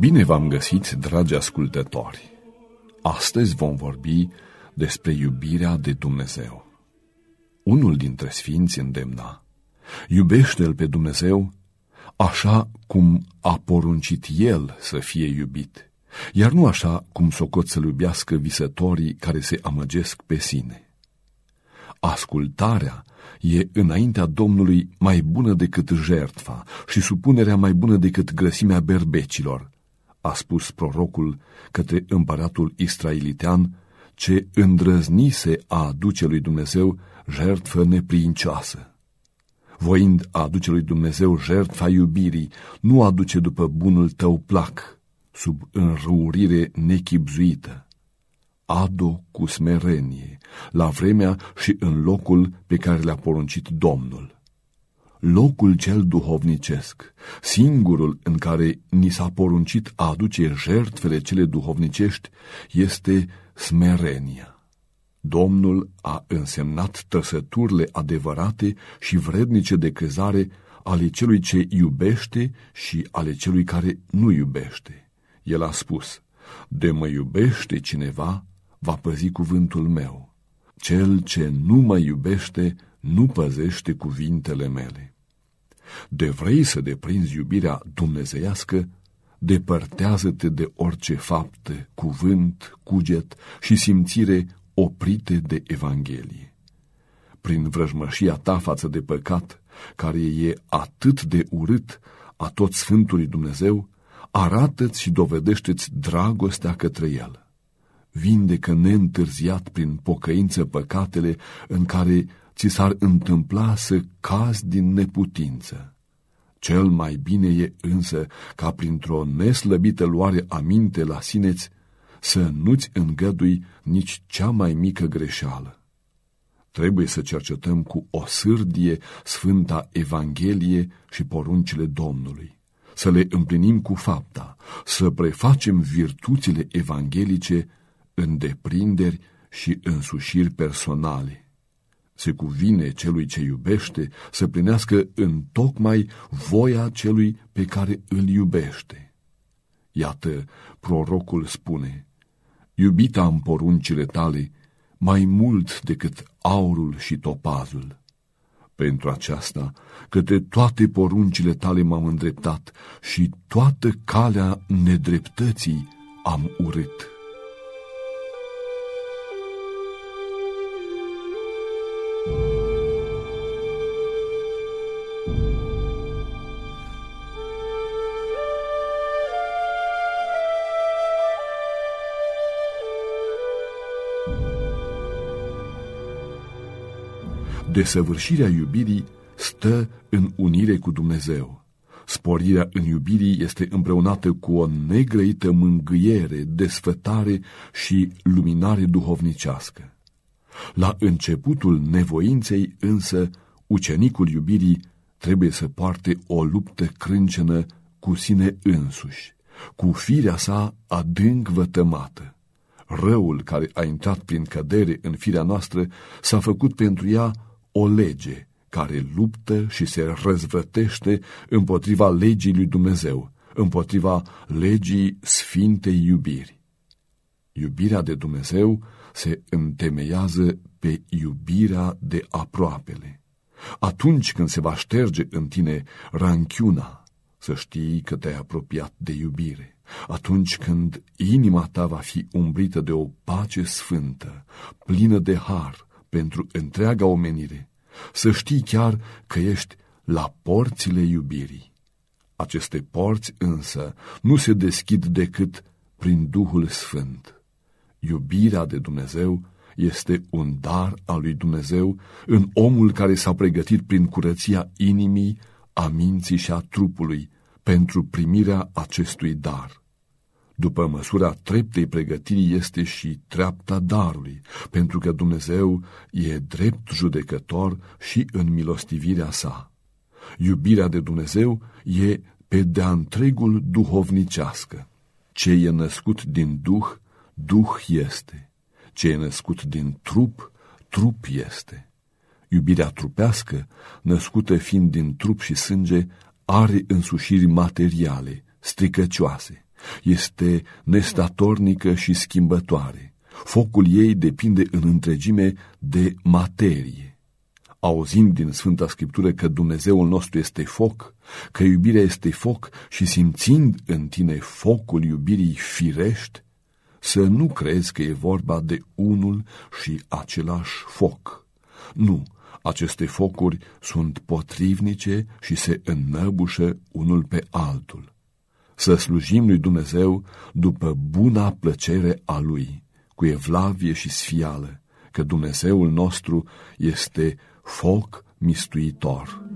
Bine v-am găsit, dragi ascultători! Astăzi vom vorbi despre iubirea de Dumnezeu. Unul dintre sfinți îndemna, iubește-L pe Dumnezeu așa cum a poruncit El să fie iubit, iar nu așa cum socot să-L iubească visătorii care se amăgesc pe sine. Ascultarea e înaintea Domnului mai bună decât jertfa și supunerea mai bună decât grăsimea berbecilor, a spus prorocul către împăratul israelitean, ce îndrăznise a aduce lui Dumnezeu jertfă neprincioasă. Voind a aduce lui Dumnezeu jertfa iubirii, nu aduce după bunul tău plac, sub înrăurire nechipzuită. Ado cu smerenie, la vremea și în locul pe care le-a poruncit Domnul locul cel duhovnicesc, singurul în care ni s-a poruncit a aduce jertfele cele duhovnicești, este smerenia. Domnul a însemnat trăsăturile adevărate și vrednice de crezare ale celui ce iubește și ale celui care nu iubește. El a spus, de mă iubește cineva, va păzi cuvântul meu. Cel ce nu mă iubește, nu păzește cuvintele mele. De vrei să deprinzi iubirea dumnezeiască, depărtează-te de orice fapte, cuvânt, cuget și simțire oprite de Evanghelie. Prin vrăjmășia ta față de păcat, care e atât de urât a tot Sfântului Dumnezeu, arată-ți și dovedește-ți dragostea către El. Vindecă neîntârziat prin pocăință păcatele în care ți s-ar întâmpla să cazi din neputință. Cel mai bine e însă ca printr-o neslăbită luare aminte la sineți să nu-ți îngădui nici cea mai mică greșeală. Trebuie să cercetăm cu o sârdie Sfânta Evanghelie și poruncile Domnului, să le împlinim cu fapta, să prefacem virtuțile evanghelice în deprinderi și însușiri personale se cuvine celui ce iubește să plinească în tocmai voia celui pe care îl iubește. Iată, prorocul spune, iubita am poruncile tale mai mult decât aurul și topazul. Pentru aceasta, către toate poruncile tale m-am îndreptat și toată calea nedreptății am urât. Desăvârșirea iubirii stă în unire cu Dumnezeu. Sporirea în iubirii este împreunată cu o negrăită mângâiere, desfătare și luminare duhovnicească. La începutul nevoinței însă, ucenicul iubirii trebuie să poarte o luptă crâncenă cu sine însuși, cu firea sa adânc vătămată. Răul care a intrat prin cădere în firea noastră s-a făcut pentru ea o lege care luptă și se răzvrătește împotriva legii lui Dumnezeu, împotriva legii sfintei iubiri. Iubirea de Dumnezeu se întemeiază pe iubirea de aproapele. Atunci când se va șterge în tine ranchiuna, să știi că te-ai apropiat de iubire. Atunci când inima ta va fi umbrită de o pace sfântă, plină de har, pentru întreaga omenire, să știi chiar că ești la porțile iubirii. Aceste porți însă nu se deschid decât prin Duhul Sfânt. Iubirea de Dumnezeu este un dar al lui Dumnezeu în omul care s-a pregătit prin curăția inimii, a minții și a trupului pentru primirea acestui dar. După măsura treptei pregătirii este și treapta darului, pentru că Dumnezeu e drept judecător și în milostivirea sa. Iubirea de Dumnezeu e pe de-a întregul duhovnicească. Ce e născut din Duh, Duh este. Ce e născut din trup, trup este. Iubirea trupească, născută fiind din trup și sânge, are însușiri materiale, stricăcioase Este nestatornică și schimbătoare. Focul ei depinde în întregime de materie. Auzind din Sfânta Scriptură că Dumnezeul nostru este foc, că iubirea este foc și simțind în tine focul iubirii firești, să nu crezi că e vorba de unul și același foc. Nu, aceste focuri sunt potrivnice și se înnăbușă unul pe altul. Să slujim lui Dumnezeu după buna plăcere a Lui, cu evlavie și sfială, că Dumnezeul nostru este foc mistuitor.